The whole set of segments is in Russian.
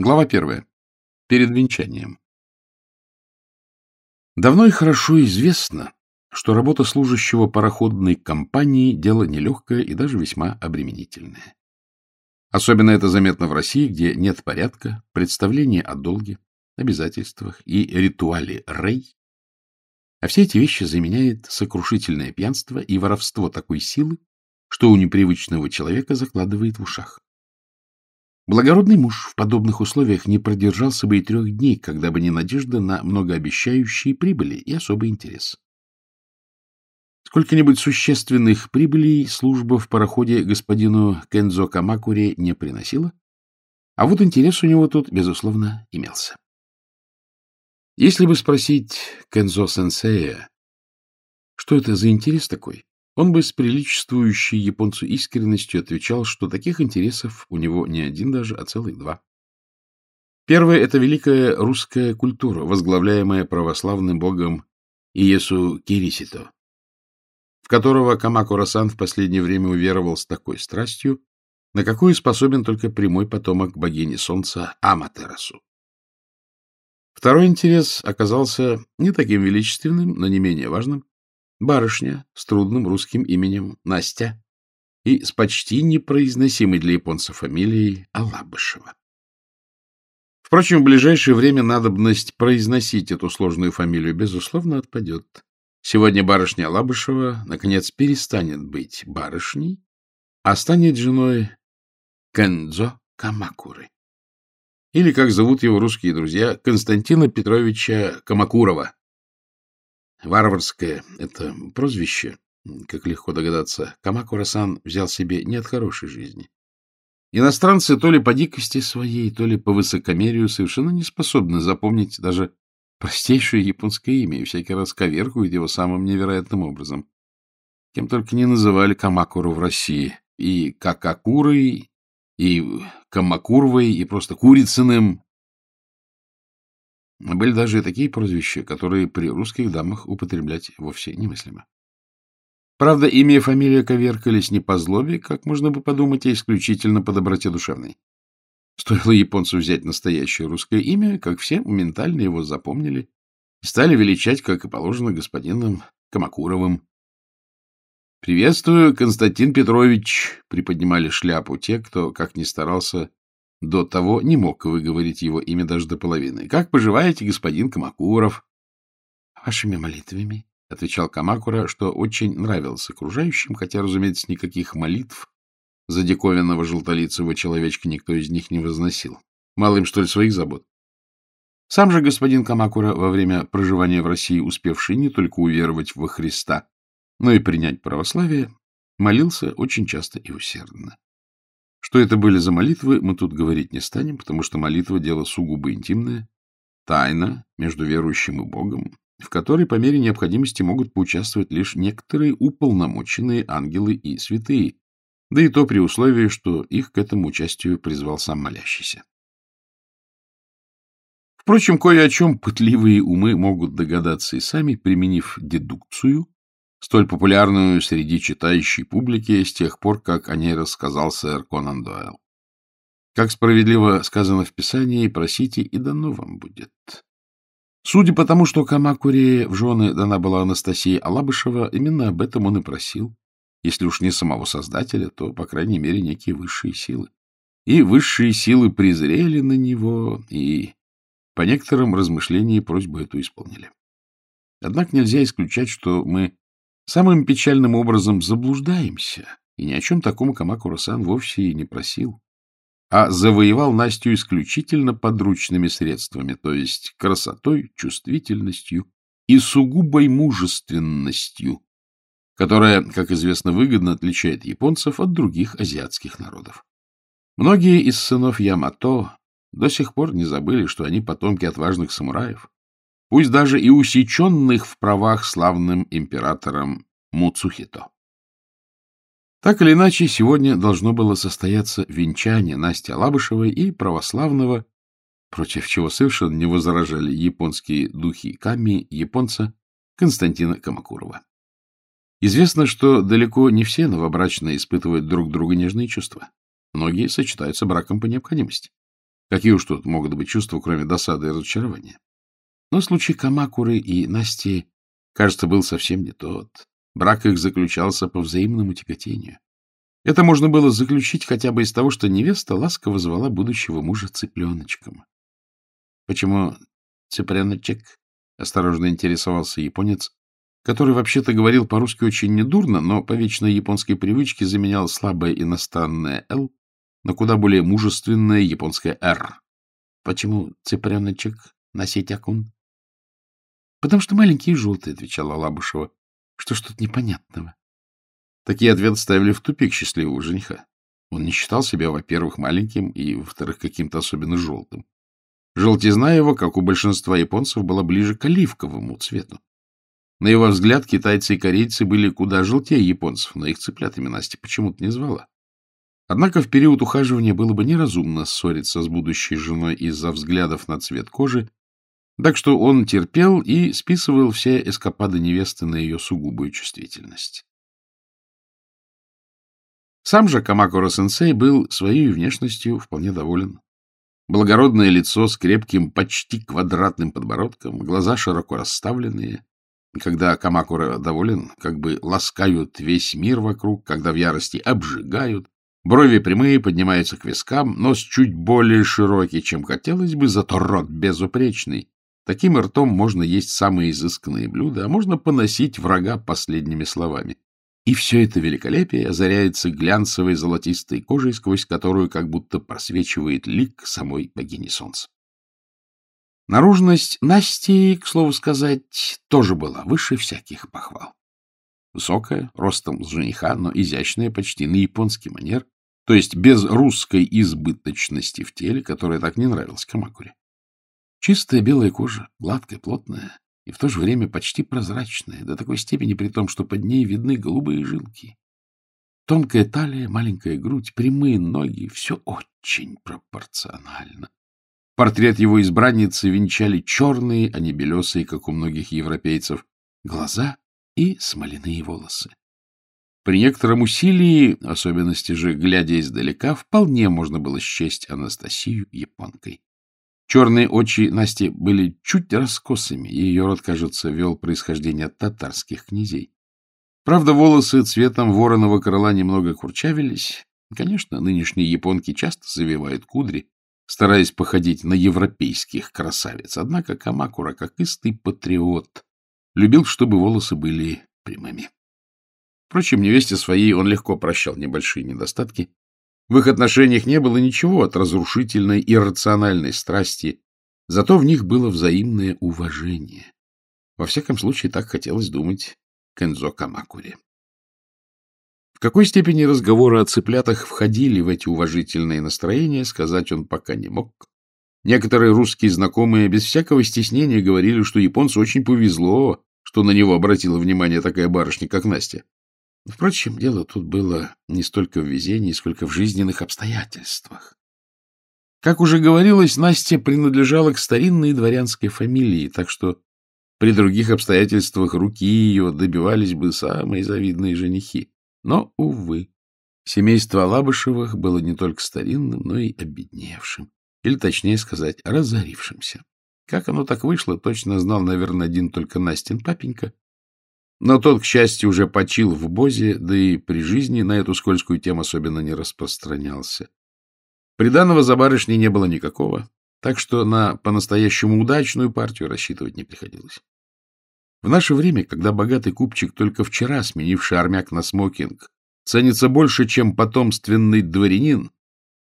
Глава первая. Перед венчанием. Давно и хорошо известно, что работа служащего пароходной компании – дело нелегкое и даже весьма обременительное. Особенно это заметно в России, где нет порядка, представления о долге, обязательствах и ритуале рей. А все эти вещи заменяет сокрушительное пьянство и воровство такой силы, что у непривычного человека закладывает в ушах. Благородный муж в подобных условиях не продержался бы и трех дней, когда бы не надежда на многообещающие прибыли и особый интерес. Сколько-нибудь существенных прибылей служба в пароходе господину Кензо Камакуре не приносила, а вот интерес у него тут, безусловно, имелся. Если бы спросить Кензо-сенсея, что это за интерес такой, он бы с приличествующей японцу искренностью отвечал, что таких интересов у него не один даже, а целых два. Первое — это великая русская культура, возглавляемая православным богом Иесу Кирисито, в которого Камакура-сан в последнее время уверовал с такой страстью, на какую способен только прямой потомок богини солнца Аматерасу. Второй интерес оказался не таким величественным, но не менее важным. Барышня с трудным русским именем Настя и с почти непроизносимой для японцев фамилией Алабышева. Впрочем, в ближайшее время надобность произносить эту сложную фамилию, безусловно, отпадет. Сегодня барышня Алабышева, наконец, перестанет быть барышней, а станет женой Кэнзо Камакуры. Или, как зовут его русские друзья, Константина Петровича Камакурова, Варварское — это прозвище, как легко догадаться, Камакура-сан взял себе не от хорошей жизни. Иностранцы то ли по дикости своей, то ли по высокомерию совершенно не способны запомнить даже простейшее японское имя и всякий раз коверкуют его самым невероятным образом. Кем только не называли Камакуру в России. И Какакурой, и Камакурвой, и просто Курицыным, были даже такие прозвища, которые при русских дамах употреблять вовсе немыслимо. Правда, имя и фамилия коверкались не по злобе, как можно бы подумать, а исключительно по доброте душевной. Стоило японцу взять настоящее русское имя, как все моментально его запомнили и стали величать, как и положено, господином Камакуровым. «Приветствую, Константин Петрович!» — приподнимали шляпу те, кто, как ни старался, до того не мог выговорить его имя даже до половины. — Как поживаете, господин Камакуров? — Вашими молитвами, — отвечал Камакура, что очень нравился окружающим, хотя, разумеется, никаких молитв за диковинного желтолицевого человечка никто из них не возносил. Мало им, что ли, своих забот? Сам же господин Камакура, во время проживания в России, успевший не только уверовать во Христа, но и принять православие, молился очень часто и усердно. Что это были за молитвы, мы тут говорить не станем, потому что молитва — дело сугубо интимное, тайна между верующим и Богом, в которой по мере необходимости могут поучаствовать лишь некоторые уполномоченные ангелы и святые, да и то при условии, что их к этому участию призвал сам молящийся. Впрочем, кое о чем пытливые умы могут догадаться и сами, применив дедукцию, столь популярную среди читающей публики с тех пор, как о ней рассказал сэр Конан Дойл. Как справедливо сказано в Писании, просите, и дано вам будет. Судя по тому, что Камакуре в жены дана была Анастасия Алабышева, именно об этом он и просил. Если уж не самого Создателя, то, по крайней мере, некие высшие силы. И высшие силы презрели на него, и по некоторым размышлениям просьбу эту исполнили. Однако нельзя исключать, что мы самым печальным образом заблуждаемся, и ни о чем таком Камакура-сан вовсе и не просил, а завоевал Настю исключительно подручными средствами, то есть красотой, чувствительностью и сугубой мужественностью, которая, как известно, выгодно отличает японцев от других азиатских народов. Многие из сынов Ямато до сих пор не забыли, что они потомки отважных самураев, пусть даже и усеченных в правах славным императором Муцухито. Так или иначе, сегодня должно было состояться венчание Насти Алабышевой и православного, против чего совершенно не возражали японские духи Ками, японца Константина Камакурова. Известно, что далеко не все новобрачные испытывают друг друга нежные чувства. Многие сочетаются браком по необходимости. Какие уж тут могут быть чувства, кроме досады и разочарования? Но случай Камакуры и Насти, кажется, был совсем не тот. Брак их заключался по взаимному тяготению. Это можно было заключить хотя бы из того, что невеста ласково звала будущего мужа цыпленочком. — Почему цыпленочек? — осторожно интересовался японец, который вообще-то говорил по-русски очень недурно, но по вечной японской привычке заменял слабое иностранное «л» на куда более мужественное японское «р». — Почему цыпленочек, Насетякун? — Потому что маленький и желтый, — отвечала Лабушева. — Что тут непонятного? Такие ответы ставили в тупик счастливого жениха. Он не считал себя, во-первых, маленьким и, во-вторых, каким-то особенно желтым. Желтизна его, как у большинства японцев, была ближе к оливковому цвету. На его взгляд, китайцы и корейцы были куда желтее японцев, но их цыплятами Настя почему-то не звала. Однако в период ухаживания было бы неразумно ссориться с будущей женой из-за взглядов на цвет кожи, так что он терпел и списывал все эскапады невесты на ее сугубую чувствительность. Сам же Камакура-сенсей был своей внешностью вполне доволен. Благородное лицо с крепким, почти квадратным подбородком, глаза широко расставленные. Когда Камакура доволен, как бы ласкают весь мир вокруг, когда в ярости обжигают. Брови прямые, поднимаются к вискам, нос чуть более широкий, чем хотелось бы, зато рот безупречный. Таким ртом можно есть самые изысканные блюда, а можно поносить врага последними словами. И все это великолепие озаряется глянцевой золотистой кожей, сквозь которую как будто просвечивает лик самой богини солнца. Наружность Насти, к слову сказать, тоже была выше всяких похвал. Высокая, ростом с жениха, но изящная почти на японский манер, то есть без русской избыточности в теле, которая так не нравилась Камакуре. Чистая белая кожа, гладкая, плотная, и в то же время почти прозрачная, до такой степени при том, что под ней видны голубые жилки. Тонкая талия, маленькая грудь, прямые ноги — все очень пропорционально. Портрет его избранницы венчали черные, а не белесые, как у многих европейцев, глаза и смоляные волосы. При некотором усилии, особенности же глядя издалека, вполне можно было счесть Анастасию японкой. Черные очи Насти были чуть раскосыми, и ее род, кажется, вел происхождение от татарских князей. Правда, волосы цветом вороного крыла немного курчавились. Конечно, нынешние японки часто завивают кудри, стараясь походить на европейских красавиц. Однако Камакура, как истый патриот, любил, чтобы волосы были прямыми. Впрочем, невесте своей он легко прощал небольшие недостатки, в их отношениях не было ничего от разрушительной иррациональной страсти, зато в них было взаимное уважение. Во всяком случае, так хотелось думать Кензо Камакуре. В какой степени разговоры о цыплятах входили в эти уважительные настроения, сказать он пока не мог. Некоторые русские знакомые без всякого стеснения говорили, что японцу очень повезло, что на него обратила внимание такая барышня, как Настя. Впрочем, дело тут было не столько в везении, сколько в жизненных обстоятельствах. Как уже говорилось, Настя принадлежала к старинной дворянской фамилии, так что при других обстоятельствах руки ее добивались бы самые завидные женихи. Но, увы, семейство Алабышевых было не только старинным, но и обедневшим, или, точнее сказать, разорившимся. Как оно так вышло, точно знал, наверное, один только Настин папенька, но тот, к счастью, уже почил в Бозе, да и при жизни на эту скользкую тему особенно не распространялся. Приданного за барышней не было никакого, так что на по-настоящему удачную партию рассчитывать не приходилось. В наше время, когда богатый купчик, только вчера сменивший армяк на смокинг, ценится больше, чем потомственный дворянин,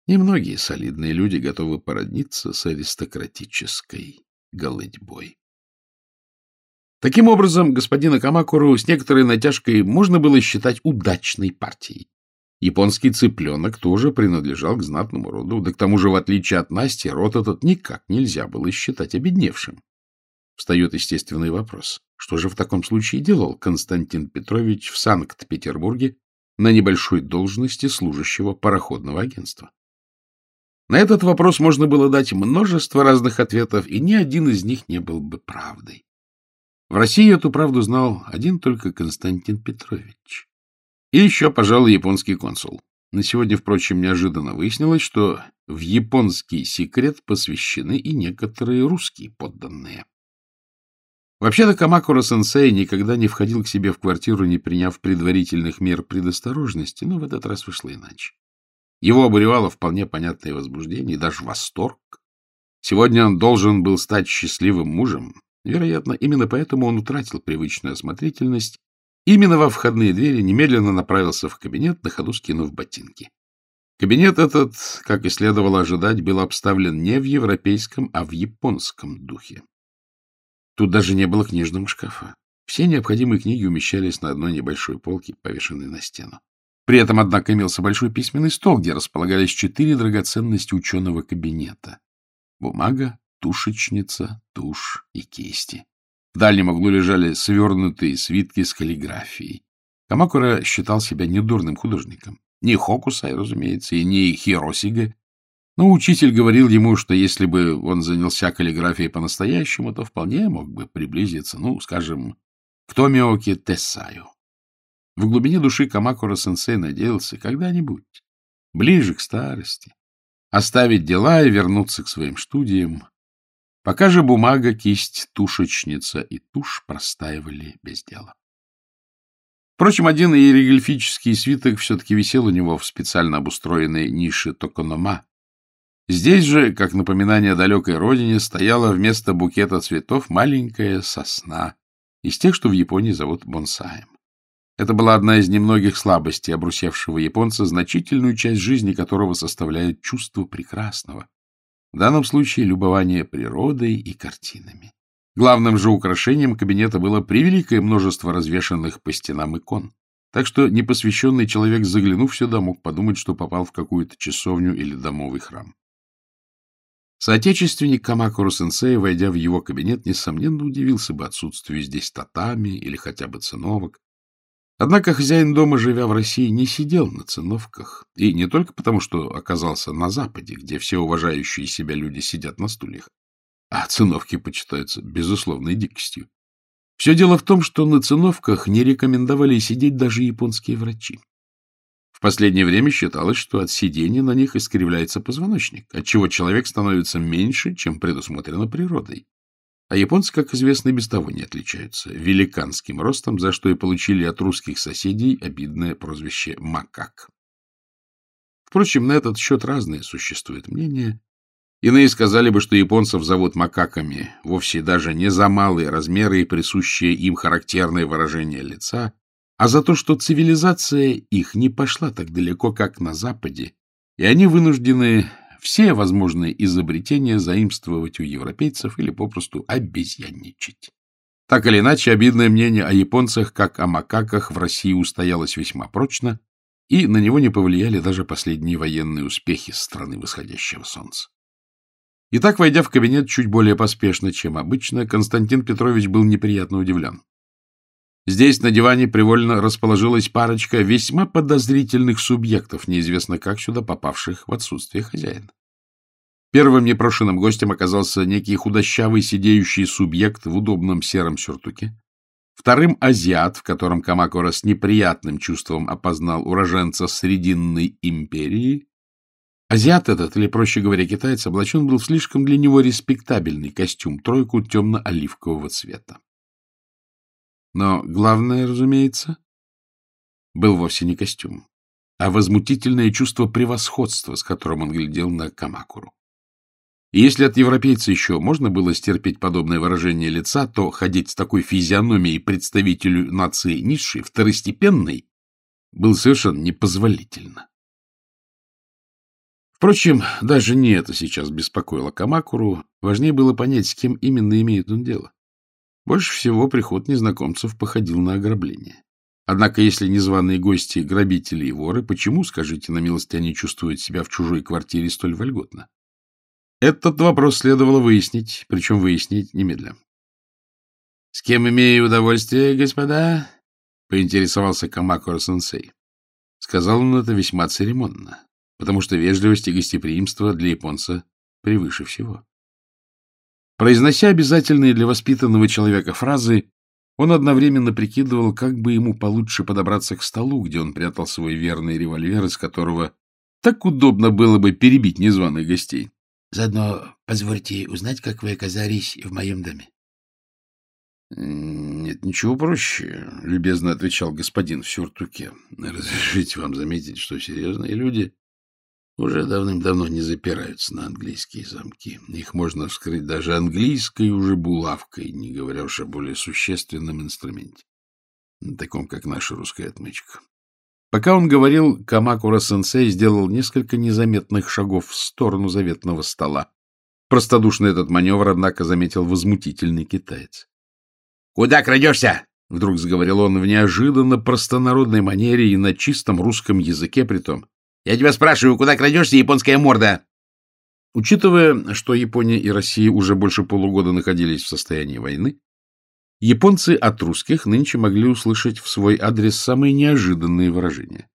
немногие солидные люди готовы породниться с аристократической голытьбой. Таким образом, господина Камакуру с некоторой натяжкой можно было считать удачной партией. Японский цыпленок тоже принадлежал к знатному роду, да к тому же, в отличие от Насти, род этот никак нельзя было считать обедневшим. Встает естественный вопрос. Что же в таком случае делал Константин Петрович в Санкт-Петербурге на небольшой должности служащего пароходного агентства? На этот вопрос можно было дать множество разных ответов, и ни один из них не был бы правдой. В России эту правду знал один только Константин Петрович. И еще, пожалуй, японский консул. На сегодня, впрочем, неожиданно выяснилось, что в японский секрет посвящены и некоторые русские подданные. Вообще-то Камакура-сенсей никогда не входил к себе в квартиру, не приняв предварительных мер предосторожности, но в этот раз вышло иначе. Его обуревало вполне понятное возбуждение даже восторг. Сегодня он должен был стать счастливым мужем. Вероятно, именно поэтому он утратил привычную осмотрительность. Именно во входные двери немедленно направился в кабинет, на ходу скинув ботинки. Кабинет этот, как и следовало ожидать, был обставлен не в европейском, а в японском духе. Тут даже не было книжного шкафа. Все необходимые книги умещались на одной небольшой полке, повешенной на стену. При этом, однако, имелся большой письменный стол, где располагались четыре драгоценности ученого кабинета. Бумага, тушечница, тушь и кисти. В дальнем углу лежали свернутые свитки с каллиграфией. Камакура считал себя недурным художником. Не Хокусай, разумеется, и не Хиросига. Но учитель говорил ему, что если бы он занялся каллиграфией по-настоящему, то вполне мог бы приблизиться, ну, скажем, к Томиоке Тессаю. В глубине души Камакура-сенсей надеялся когда-нибудь, ближе к старости, оставить дела и вернуться к своим студиям. Пока же бумага, кисть, тушечница и тушь простаивали без дела. Впрочем, один иероглифический свиток все-таки висел у него в специально обустроенной нише Токонома. Здесь же, как напоминание о далекой родине, стояла вместо букета цветов маленькая сосна из тех, что в Японии зовут бонсаем. Это была одна из немногих слабостей обрусевшего японца, значительную часть жизни которого составляет чувство прекрасного. В данном случае любование природой и картинами. Главным же украшением кабинета было превеликое множество развешанных по стенам икон. Так что непосвященный человек, заглянув сюда, мог подумать, что попал в какую-то часовню или домовый храм. Соотечественник Камакуру-сенсея, войдя в его кабинет, несомненно удивился бы отсутствию здесь татами или хотя бы циновок. Однако хозяин дома, живя в России, не сидел на циновках. И не только потому, что оказался на Западе, где все уважающие себя люди сидят на стульях, а циновки почитаются безусловной дикостью. Все дело в том, что на циновках не рекомендовали сидеть даже японские врачи. В последнее время считалось, что от сидения на них искривляется позвоночник, отчего человек становится меньше, чем предусмотрено природой. А японцы, как известно, и без того не отличаются великанским ростом, за что и получили от русских соседей обидное прозвище «макак». Впрочем, на этот счет разные существуют мнения. Иные сказали бы, что японцев зовут макаками вовсе даже не за малые размеры и присущее им характерное выражение лица, а за то, что цивилизация их не пошла так далеко, как на Западе, и они вынуждены все возможные изобретения заимствовать у европейцев или попросту обезьянничать. Так или иначе, обидное мнение о японцах, как о макаках, в России устоялось весьма прочно, и на него не повлияли даже последние военные успехи страны восходящего солнца. Итак, войдя в кабинет чуть более поспешно, чем обычно, Константин Петрович был неприятно удивлен. Здесь на диване привольно расположилась парочка весьма подозрительных субъектов, неизвестно как сюда попавших в отсутствие хозяина. Первым непрошенным гостем оказался некий худощавый сидеющий субъект в удобном сером сюртуке. Вторым — азиат, в котором Камакора с неприятным чувством опознал уроженца Срединной империи. Азиат этот, или, проще говоря, китаец, облачен был в слишком для него респектабельный костюм, тройку темно-оливкового цвета. Но главное, разумеется, был вовсе не костюм, а возмутительное чувство превосходства, с которым он глядел на Камакуру. И если от европейца еще можно было стерпеть подобное выражение лица, то ходить с такой физиономией представителю нации низшей, второстепенной, было совершенно непозволительно. Впрочем, даже не это сейчас беспокоило Камакуру, важнее было понять, с кем именно имеет он дело. Больше всего приход незнакомцев походил на ограбление. Однако, если незваные гости, грабители и воры, почему, скажите на милость, они чувствуют себя в чужой квартире столь вольготно? Этот вопрос следовало выяснить, причем выяснить немедленно. — С кем имею удовольствие, господа? — поинтересовался Камакура-сенсей. Сказал он это весьма церемонно, потому что вежливость и гостеприимство для японца превыше всего. Произнося обязательные для воспитанного человека фразы, Он одновременно прикидывал, как бы ему получше подобраться к столу, где он прятал свой верный револьвер, из которого так удобно было бы перебить незваных гостей. — Заодно позвольте узнать, как вы оказались в моем доме. — Нет, ничего проще, — любезно отвечал господин в сюртуке. — Разрешите вам заметить, что серьезные люди уже давным-давно не запираются на английские замки. Их можно вскрыть даже английской уже булавкой, не говоря уж о более существенном инструменте, таком, как наша русская отмычка. Пока он говорил, Камакура-сенсей сделал несколько незаметных шагов в сторону заветного стола. Простодушный этот маневр, однако, заметил возмутительный китаец. — Куда крадешься? — вдруг заговорил он в неожиданно простонародной манере и на чистом русском языке притом. Я тебя спрашиваю, куда крадешься, японская морда? Учитывая, что Япония и Россия уже больше полугода находились в состоянии войны, японцы от русских нынче могли услышать в свой адрес самые неожиданные выражения.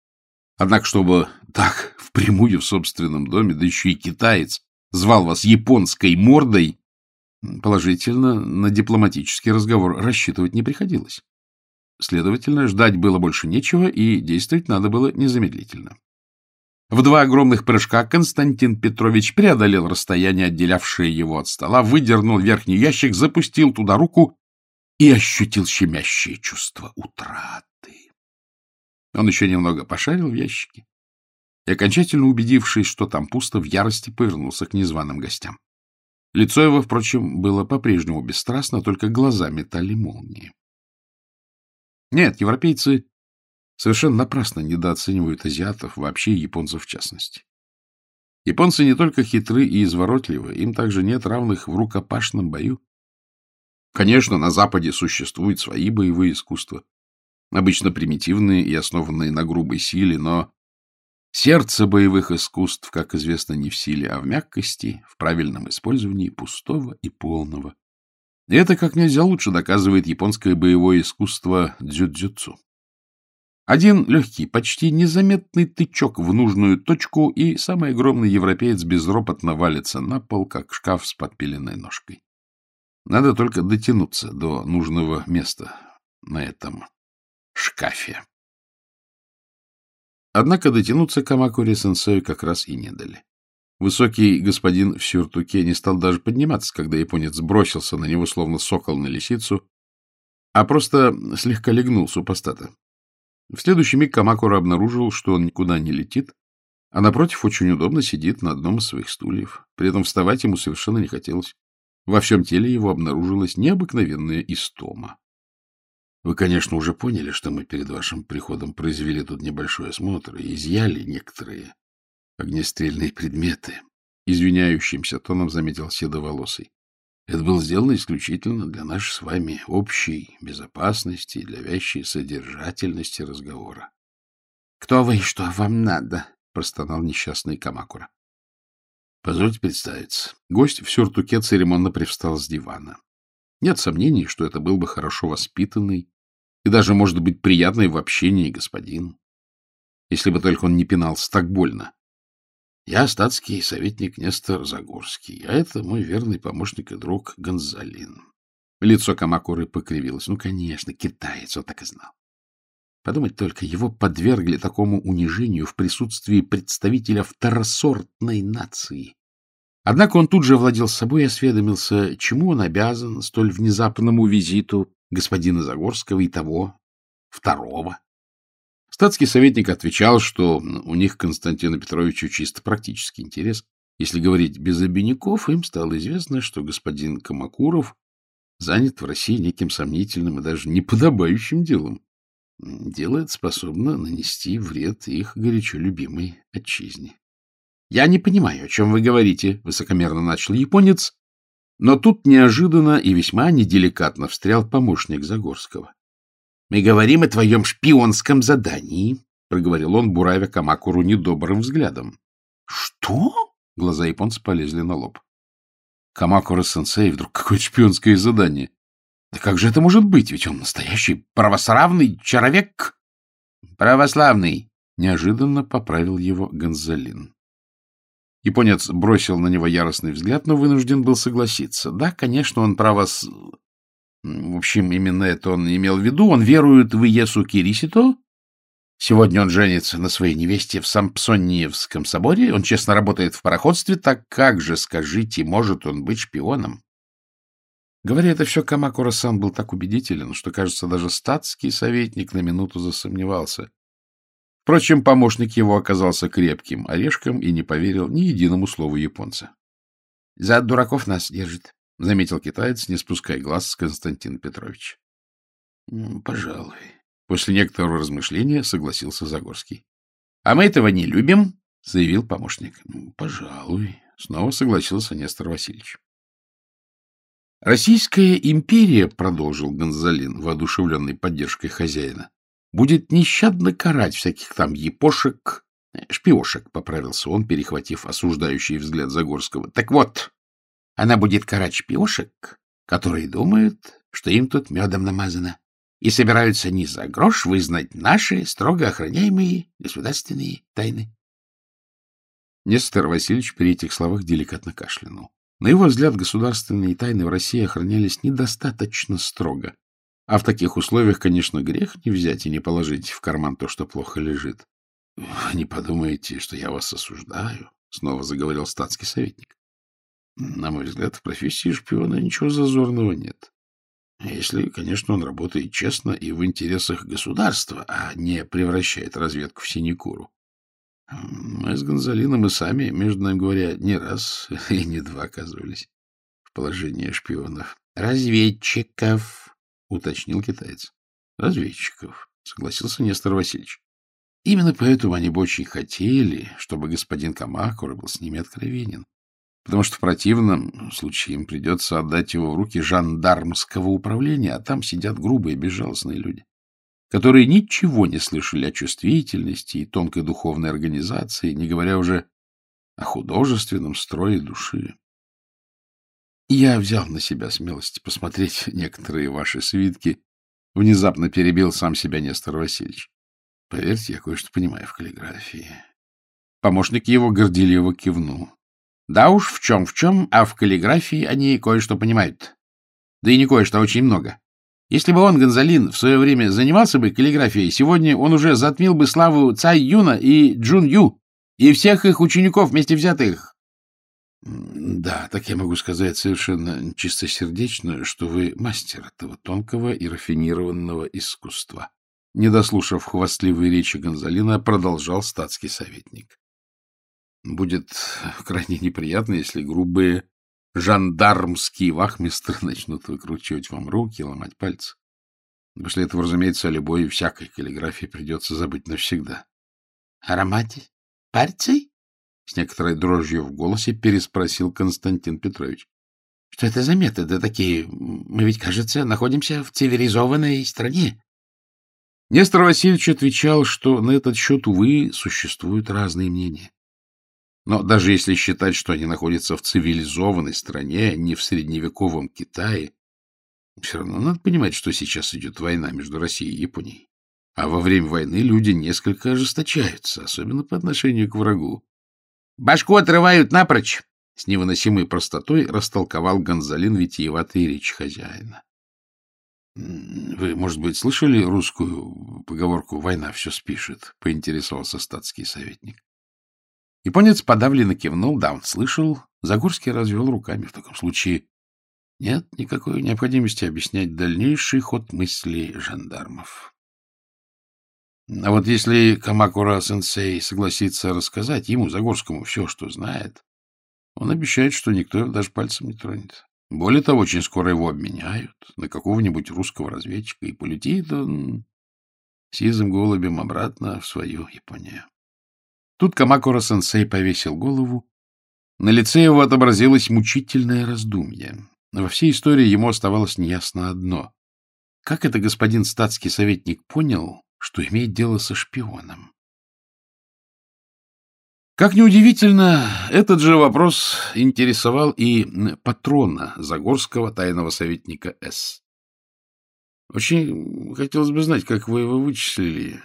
Однако, чтобы так, впрямую в собственном доме, да еще и китаец, звал вас японской мордой, положительно на дипломатический разговор рассчитывать не приходилось. Следовательно, ждать было больше нечего, и действовать надо было незамедлительно. В два огромных прыжка Константин Петрович преодолел расстояние, отделявшее его от стола, выдернул верхний ящик, запустил туда руку и ощутил щемящее чувство утраты. Он еще немного пошарил в ящике и, окончательно убедившись, что там пусто, в ярости повернулся к незваным гостям. Лицо его, впрочем, было по-прежнему бесстрастно, только глаза метали молнии. Нет, европейцы совершенно напрасно недооценивают азиатов, вообще японцев в частности. Японцы не только хитры и изворотливы, им также нет равных в рукопашном бою. Конечно, на Западе существуют свои боевые искусства, обычно примитивные и основанные на грубой силе, но сердце боевых искусств, как известно, не в силе, а в мягкости, в правильном использовании пустого и полного. И это как нельзя лучше доказывает японское боевое искусство дзюдзюцу. Один легкий, почти незаметный тычок в нужную точку, и самый огромный европеец безропотно валится на пол, как шкаф с подпиленной ножкой. Надо только дотянуться до нужного места на этом шкафе. Однако дотянуться к Амакуре-сенсею как раз и не дали. Высокий господин в сюртуке не стал даже подниматься, когда японец бросился на него, словно сокол на лисицу, а просто слегка легнул супостата. В следующий миг Камакура обнаружил, что он никуда не летит, а напротив очень удобно сидит на одном из своих стульев. При этом вставать ему совершенно не хотелось. Во всем теле его обнаружилась необыкновенная истома. Вы, конечно, уже поняли, что мы перед вашим приходом произвели тут небольшой осмотр и изъяли некоторые огнестрельные предметы. Извиняющимся тоном заметил Седоволосый. Это было сделано исключительно для нашей с вами общей безопасности и для вящей содержательности разговора. — Кто вы и что вам надо? — простонал несчастный Камакура. — Позвольте представиться. Гость в сюртуке церемонно привстал с дивана. Нет сомнений, что это был бы хорошо воспитанный и даже, может быть, приятный в общении господин, если бы только он не пинался так больно, я статский советник Нестор Загорский, а это мой верный помощник и друг Гонзалин. Лицо Камакуры покривилось. Ну, конечно, китаец, он так и знал. Подумать только, его подвергли такому унижению в присутствии представителя второсортной нации. Однако он тут же владел собой и осведомился, чему он обязан столь внезапному визиту господина Загорского и того второго. Статский советник отвечал, что у них Константину Петровичу чисто практический интерес. Если говорить без обиняков, им стало известно, что господин Камакуров занят в России неким сомнительным и даже неподобающим делом. Дело это способно нанести вред их горячо любимой отчизне. — Я не понимаю, о чем вы говорите, — высокомерно начал японец, но тут неожиданно и весьма неделикатно встрял помощник Загорского. — Мы говорим о твоем шпионском задании, — проговорил он, буравя Камакуру недобрым взглядом. — Что? — глаза японца полезли на лоб. Камакура-сенсей вдруг какое шпионское задание. Да как же это может быть? Ведь он настоящий православный человек. Православный, — неожиданно поправил его Гонзалин. Японец бросил на него яростный взгляд, но вынужден был согласиться. Да, конечно, он правос... в общем, именно это он имел в виду, он верует в Иесу Кирисито. Сегодня он женится на своей невесте в Сампсониевском соборе, он честно работает в пароходстве, так как же, скажите, может он быть шпионом? Говоря это все, Камакура-сан был так убедителен, что, кажется, даже статский советник на минуту засомневался. Впрочем, помощник его оказался крепким орешком и не поверил ни единому слову японца. — За дураков нас держит, — заметил китаец, не спуская глаз с Константина Петровича. — Пожалуй. После некоторого размышления согласился Загорский. — А мы этого не любим, — заявил помощник. — Пожалуй. Снова согласился Нестор Васильевич. Российская империя, — продолжил Гонзалин, воодушевленный поддержкой хозяина, — будет нещадно карать всяких там епошек, э, шпиошек, — поправился он, перехватив осуждающий взгляд Загорского. — Так вот, она будет карать шпиошек, которые думают, что им тут медом намазано, и собираются не за грош вызнать наши строго охраняемые государственные тайны. Нестор Васильевич при этих словах деликатно кашлянул. На его взгляд, государственные тайны в России охранялись недостаточно строго. А в таких условиях, конечно, грех не взять и не положить в карман то, что плохо лежит. — Не подумайте, что я вас осуждаю, — снова заговорил статский советник. На мой взгляд, в профессии шпиона ничего зазорного нет. Если, конечно, он работает честно и в интересах государства, а не превращает разведку в синекуру. Мы с Гонзалином и сами, между нами говоря, не раз и не два оказывались в положении шпионов. — Разведчиков, — уточнил китаец. — Разведчиков, — согласился Нестор Васильевич. Именно поэтому они бы очень хотели, чтобы господин Камакура был с ними откровенен потому что в противном случае им придется отдать его в руки жандармского управления, а там сидят грубые, безжалостные люди, которые ничего не слышали о чувствительности и тонкой духовной организации, не говоря уже о художественном строе души. Я взял на себя смелость посмотреть некоторые ваши свитки, внезапно перебил сам себя Нестор Васильевич. Поверьте, я кое-что понимаю в каллиграфии. Помощник его горделиво кивнул. Да уж, в чем в чем, а в каллиграфии они кое-что понимают. Да и не кое-что, а очень много. Если бы он, Гонзалин, в свое время занимался бы каллиграфией, сегодня он уже затмил бы славу Цай Юна и Джун Ю, и всех их учеников вместе взятых. Да, так я могу сказать совершенно чистосердечно, что вы мастер этого тонкого и рафинированного искусства. Не дослушав хвастливой речи Гонзалина, продолжал статский советник. Будет крайне неприятно, если грубые жандармские вахмистры начнут выкручивать вам руки, ломать пальцы. После этого, разумеется, о любой и всякой каллиграфии придется забыть навсегда. — Аромате? Пальцей? — с некоторой дрожью в голосе переспросил Константин Петрович. — Что это за методы такие? Мы ведь, кажется, находимся в цивилизованной стране. Нестор Васильевич отвечал, что на этот счет, увы, существуют разные мнения. Но даже если считать, что они находятся в цивилизованной стране, а не в средневековом Китае, все равно надо понимать, что сейчас идет война между Россией и Японией. А во время войны люди несколько ожесточаются, особенно по отношению к врагу. «Башку отрывают напрочь!» С невыносимой простотой растолковал Гонзалин витиеватые речь хозяина. «Вы, может быть, слышали русскую поговорку «война все спишет»?» — поинтересовался статский советник. Японец подавленно кивнул, да, он слышал. Загорский развел руками. В таком случае нет никакой необходимости объяснять дальнейший ход мыслей жандармов. А вот если Камакура-сенсей согласится рассказать ему, Загорскому, все, что знает, он обещает, что никто его даже пальцем не тронет. Более того, очень скоро его обменяют на какого-нибудь русского разведчика, и полетит он сизым голубем обратно в свою Японию. Тут Камакура-сенсей повесил голову. На лице его отобразилось мучительное раздумье. Во всей истории ему оставалось неясно одно. Как это господин статский советник понял, что имеет дело со шпионом? Как неудивительно, этот же вопрос интересовал и патрона Загорского тайного советника С. Очень хотелось бы знать, как вы его вычислили,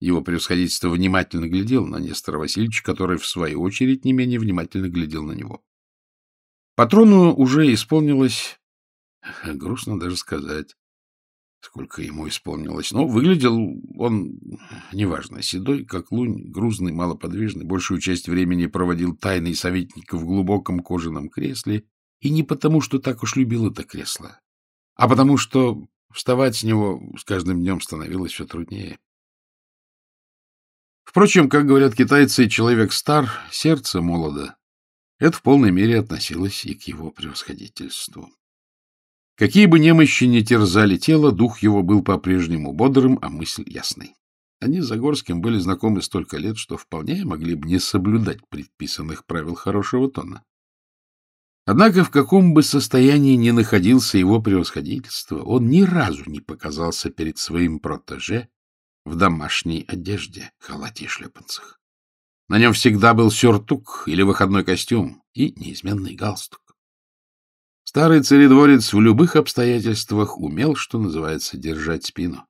его превосходительство внимательно глядел на Нестора Васильевича, который, в свою очередь, не менее внимательно глядел на него. Патрону уже исполнилось Грустно даже сказать, сколько ему исполнилось. Но выглядел он, неважно, седой, как лунь, грузный, малоподвижный, большую часть времени проводил тайный советник в глубоком кожаном кресле, и не потому, что так уж любил это кресло, а потому что вставать с него с каждым днем становилось все труднее. Впрочем, как говорят китайцы, человек стар, сердце молодо. Это в полной мере относилось и к его превосходительству. Какие бы немощи не терзали тело, дух его был по-прежнему бодрым, а мысль ясной. Они с Загорским были знакомы столько лет, что вполне могли бы не соблюдать предписанных правил хорошего тона. Однако в каком бы состоянии ни находился его превосходительство, он ни разу не показался перед своим протеже в домашней одежде, халате и шлепанцах. На нем всегда был сюртук или выходной костюм и неизменный галстук. Старый царедворец в любых обстоятельствах умел, что называется, держать спину.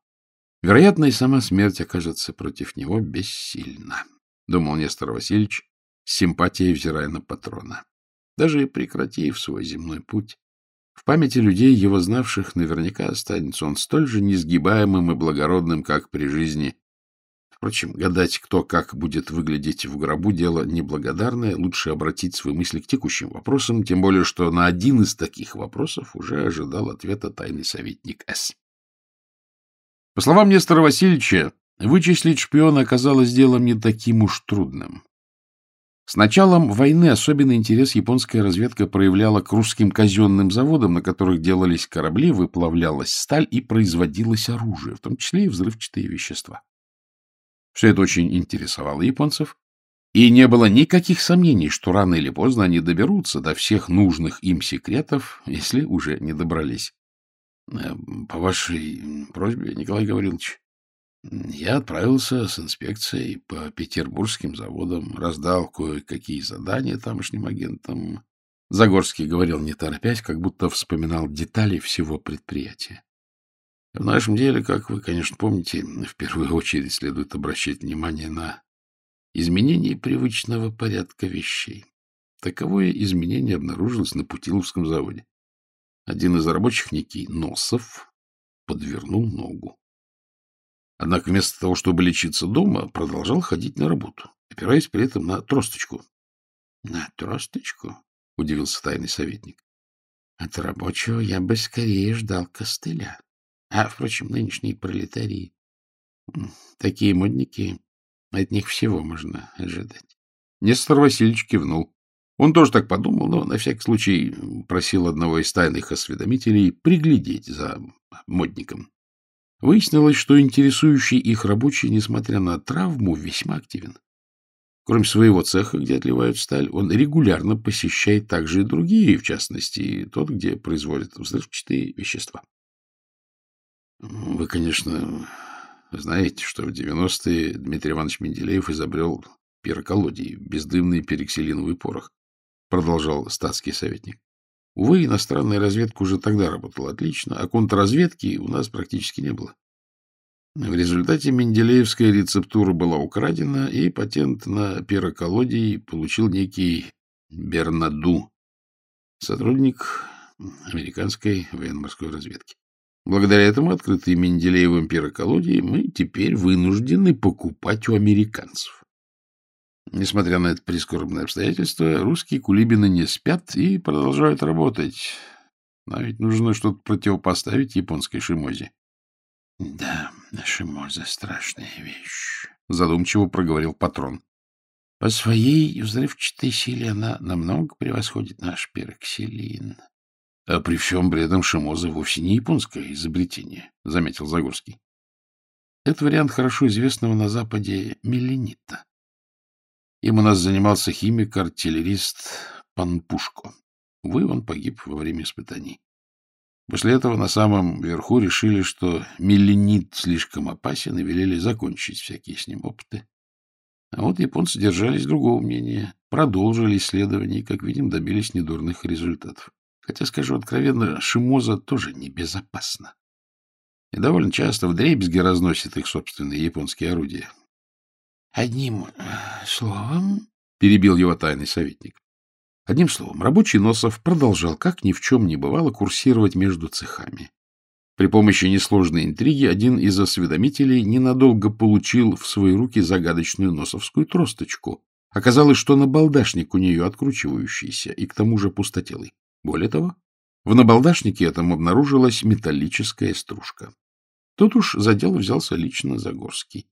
Вероятно, и сама смерть окажется против него бессильна, — думал Нестор Васильевич, с симпатией взирая на патрона даже прекратив свой земной путь. В памяти людей, его знавших, наверняка останется он столь же несгибаемым и благородным, как при жизни. Впрочем, гадать, кто как будет выглядеть в гробу, дело неблагодарное. Лучше обратить свои мысли к текущим вопросам, тем более, что на один из таких вопросов уже ожидал ответа тайный советник С. По словам Нестора Васильевича, вычислить шпиона оказалось делом не таким уж трудным. С началом войны особенный интерес японская разведка проявляла к русским казенным заводам, на которых делались корабли, выплавлялась сталь и производилось оружие, в том числе и взрывчатые вещества. Все это очень интересовало японцев, и не было никаких сомнений, что рано или поздно они доберутся до всех нужных им секретов, если уже не добрались. Э, — По вашей просьбе, Николай Гаврилович, я отправился с инспекцией по петербургским заводам, раздал кое-какие задания тамошним агентам. Загорский говорил, не торопясь, как будто вспоминал детали всего предприятия. В нашем деле, как вы, конечно, помните, в первую очередь следует обращать внимание на изменение привычного порядка вещей. Таковое изменение обнаружилось на Путиловском заводе. Один из рабочих, некий Носов, подвернул ногу. Однако вместо того, чтобы лечиться дома, продолжал ходить на работу, опираясь при этом на тросточку. — На тросточку? — удивился тайный советник. — От рабочего я бы скорее ждал костыля. А, впрочем, нынешние пролетарии, такие модники, от них всего можно ожидать. Нестор Васильевич кивнул. Он тоже так подумал, но на всякий случай просил одного из тайных осведомителей приглядеть за модником. Выяснилось, что интересующий их рабочий, несмотря на травму, весьма активен. Кроме своего цеха, где отливают сталь, он регулярно посещает также и другие, в частности, тот, где производят взрывчатые вещества. Вы, конечно, знаете, что в 90-е Дмитрий Иванович Менделеев изобрел пироколодий, бездымный перекселиновый порох, продолжал статский советник. Увы, иностранная разведка уже тогда работала отлично, а контрразведки у нас практически не было. В результате менделеевская рецептура была украдена, и патент на пироколодий получил некий Бернаду, сотрудник американской военно-морской разведки. Благодаря этому открытые Менделеевым пироколодии мы теперь вынуждены покупать у американцев. Несмотря на это прискорбное обстоятельство, русские кулибины не спят и продолжают работать. Но ведь нужно что-то противопоставить японской шимозе. — Да, шимоза — страшная вещь, — задумчиво проговорил патрон. — По своей взрывчатой силе она намного превосходит наш пероксилин. — А при всем при этом шимоза вовсе не японское изобретение, — заметил Загорский. Это вариант хорошо известного на Западе меленита. Им у нас занимался химик-артиллерист Панпушко. Увы, он погиб во время испытаний. После этого на самом верху решили, что меленит слишком опасен и велели закончить всякие с ним опыты. А вот японцы держались другого мнения, продолжили исследования и, как видим, добились недурных результатов. Хотя, скажу откровенно, шимоза тоже небезопасна. И довольно часто вдребезги разносит их собственные японские орудия. — Одним э, словом, — перебил его тайный советник, Одним словом, рабочий Носов продолжал, как ни в чем не бывало, курсировать между цехами. При помощи несложной интриги один из осведомителей ненадолго получил в свои руки загадочную носовскую тросточку. Оказалось, что набалдашник у нее откручивающийся и к тому же пустотелый. Более того, в набалдашнике этом обнаружилась металлическая стружка. Тут уж за дело взялся лично Загорский.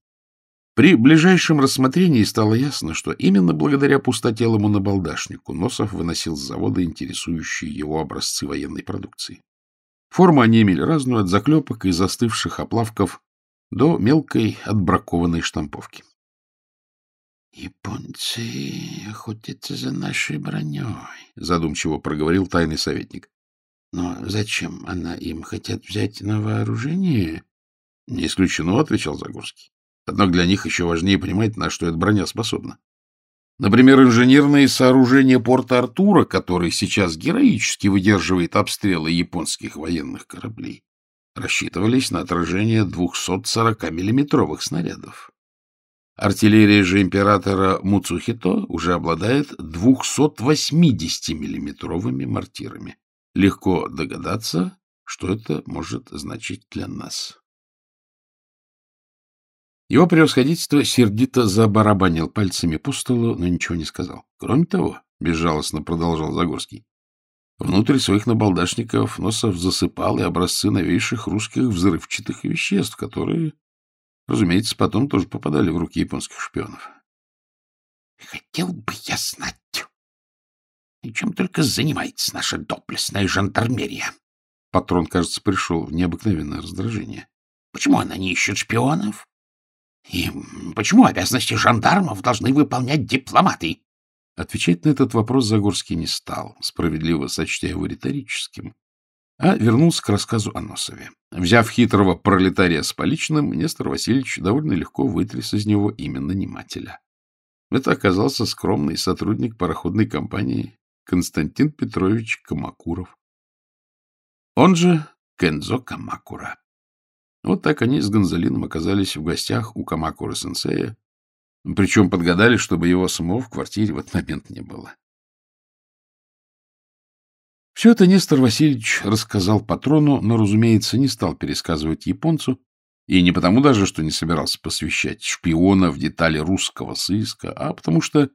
При ближайшем рассмотрении стало ясно, что именно благодаря пустотелому набалдашнику Носов выносил с завода интересующие его образцы военной продукции. Форму они имели разную, от заклепок и застывших оплавков до мелкой отбракованной штамповки. — Японцы охотятся за нашей броней, — задумчиво проговорил тайный советник. — Но зачем она им? Хотят взять на вооружение? — Не исключено, — отвечал Загорский. Однако для них еще важнее понимать, на что эта броня способна. Например, инженерные сооружения порта Артура, который сейчас героически выдерживает обстрелы японских военных кораблей, рассчитывались на отражение 240-миллиметровых снарядов. Артиллерия же императора Муцухито уже обладает 280-миллиметровыми мортирами. Легко догадаться, что это может значить для нас. Его превосходительство сердито забарабанил пальцами по столу, но ничего не сказал. Кроме того, безжалостно продолжал Загорский, внутрь своих набалдашников Носов засыпал и образцы новейших русских взрывчатых веществ, которые, разумеется, потом тоже попадали в руки японских шпионов. — Хотел бы я знать, чем только занимается наша доблестная жандармерия. Патрон, кажется, пришел в необыкновенное раздражение. — Почему она не ищет шпионов? И почему обязанности жандармов должны выполнять дипломаты? Отвечать на этот вопрос Загорский не стал, справедливо сочтя его риторическим, а вернулся к рассказу о Носове. Взяв хитрого пролетария с поличным, Нестор Васильевич довольно легко вытряс из него имя нанимателя. Это оказался скромный сотрудник пароходной компании Константин Петрович Камакуров. Он же Кензо Камакура. Вот так они с Гонзалином оказались в гостях у Камакура-сенсея, причем подгадали, чтобы его самого в квартире в этот момент не было. Все это Нестор Васильевич рассказал патрону, но, разумеется, не стал пересказывать японцу, и не потому даже, что не собирался посвящать шпиона в детали русского сыска, а потому что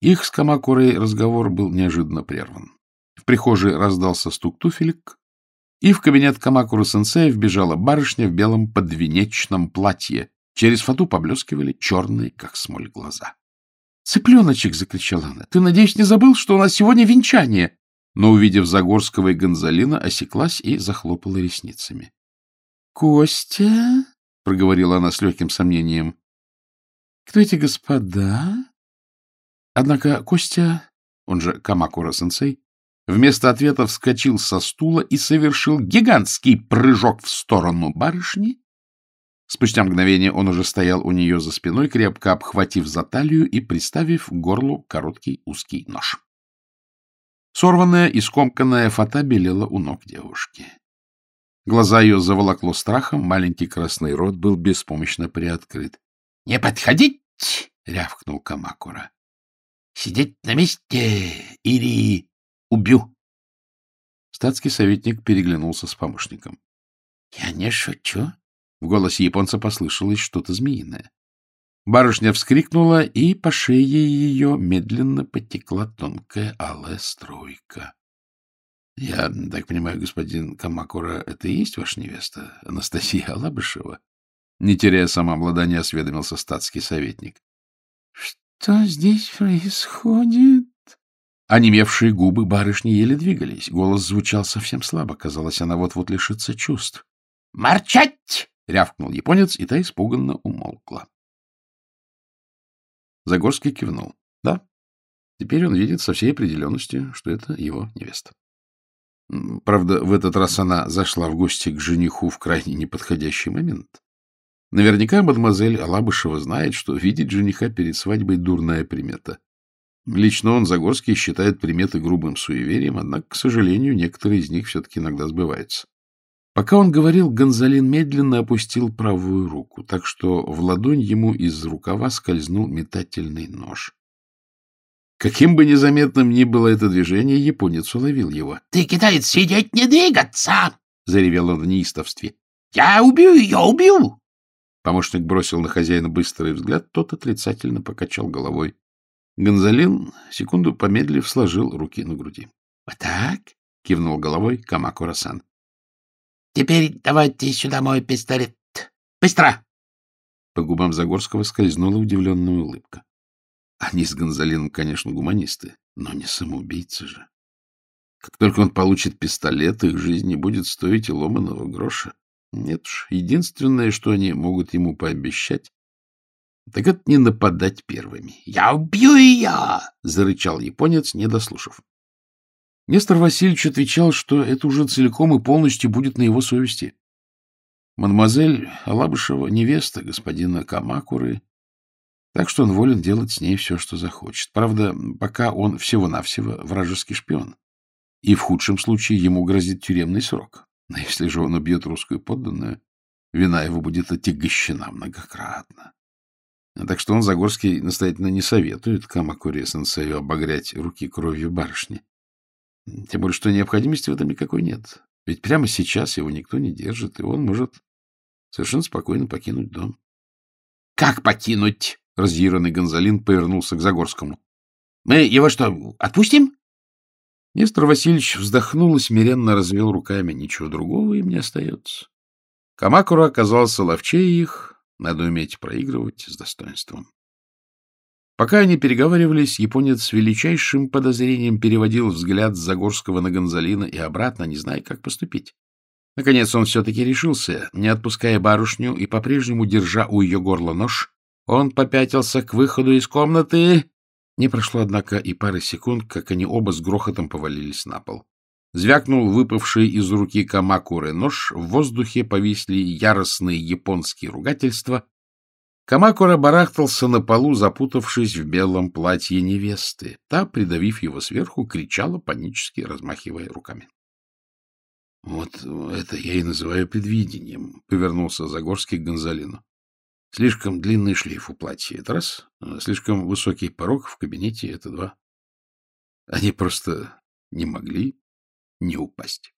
их с Камакурой разговор был неожиданно прерван. В прихожей раздался стук туфелек, и в кабинет Камакуру-сенсея вбежала барышня в белом подвенечном платье. Через фату поблескивали черные, как смоль, глаза. «Цыпленочек!» — закричала она. «Ты, надеюсь, не забыл, что у нас сегодня венчание?» Но, увидев Загорского и Гонзалина, осеклась и захлопала ресницами. «Костя?» — проговорила она с легким сомнением. «Кто эти господа?» Однако Костя, он же Камакура-сенсей, Вместо ответа вскочил со стула и совершил гигантский прыжок в сторону барышни. Спустя мгновение он уже стоял у нее за спиной, крепко обхватив за талию и приставив к горлу короткий узкий нож. Сорванная и скомканная фата белела у ног девушки. Глаза ее заволокло страхом, маленький красный рот был беспомощно приоткрыт. — Не подходить! — рявкнул Камакура. — Сидеть на месте или Убью. Статский советник переглянулся с помощником. — Я не шучу. В голосе японца послышалось что-то змеиное. Барышня вскрикнула, и по шее ее медленно потекла тонкая алая струйка. — Я так понимаю, господин Камакура, это и есть ваша невеста, Анастасия Алабышева? Не теряя самообладания, осведомился статский советник. — Что здесь происходит? Онемевшие губы барышни еле двигались. Голос звучал совсем слабо. Казалось, она вот-вот лишится чувств. «Марчать!» — рявкнул японец, и та испуганно умолкла. Загорский кивнул. Да, теперь он видит со всей определенностью, что это его невеста. Правда, в этот раз она зашла в гости к жениху в крайне неподходящий момент. Наверняка мадемуазель Алабышева знает, что видеть жениха перед свадьбой — дурная примета. Лично он, Загорский, считает приметы грубым суеверием, однако, к сожалению, некоторые из них все-таки иногда сбываются. Пока он говорил, Гонзалин медленно опустил правую руку, так что в ладонь ему из рукава скользнул метательный нож. Каким бы незаметным ни было это движение, японец уловил его. — Ты, китаец, сидеть не двигаться! — заревел он в неистовстве. — Я убью ее, убью! Помощник бросил на хозяина быстрый взгляд, тот отрицательно покачал головой. Гонзалин, секунду помедлив, сложил руки на груди. — Вот так? — кивнул головой Камакура-сан. — Теперь давайте сюда мой пистолет. Быстро! По губам Загорского скользнула удивленная улыбка. Они с Гонзалином, конечно, гуманисты, но не самоубийцы же. Как только он получит пистолет, их жизнь не будет стоить и ломаного гроша. Нет уж, единственное, что они могут ему пообещать, так это не нападать первыми. — Я убью ее! — зарычал японец, не дослушав. Нестор Васильевич отвечал, что это уже целиком и полностью будет на его совести. Мадемуазель Алабышева — невеста господина Камакуры, так что он волен делать с ней все, что захочет. Правда, пока он всего-навсего вражеский шпион. И в худшем случае ему грозит тюремный срок. Но если же он убьет русскую подданную, вина его будет отягощена многократно. Так что он, Загорский, настоятельно не советует Камакуре-сенсею обогрять руки кровью барышни. Тем более, что необходимости в этом никакой нет. Ведь прямо сейчас его никто не держит, и он может совершенно спокойно покинуть дом. — Как покинуть? — разъяренный Гонзалин повернулся к Загорскому. — Мы его что, отпустим? Нестор Васильевич вздохнул и смиренно развел руками. Ничего другого им не остается. Камакура оказался ловчее их, надо уметь проигрывать с достоинством. Пока они переговаривались, японец с величайшим подозрением переводил взгляд с Загорского на Гонзалина и обратно, не зная, как поступить. Наконец он все-таки решился, не отпуская барышню и по-прежнему держа у ее горла нож, он попятился к выходу из комнаты. Не прошло, однако, и пары секунд, как они оба с грохотом повалились на пол. Звякнул выпавший из руки Камакуры нож, в воздухе повисли яростные японские ругательства. Камакура барахтался на полу, запутавшись в белом платье невесты. Та, придавив его сверху, кричала, панически размахивая руками. — Вот это я и называю предвидением, — повернулся Загорский к Гонзалину. Слишком длинный шлейф у платья — это раз, а слишком высокий порог в кабинете — это два. Они просто не могли не упасть.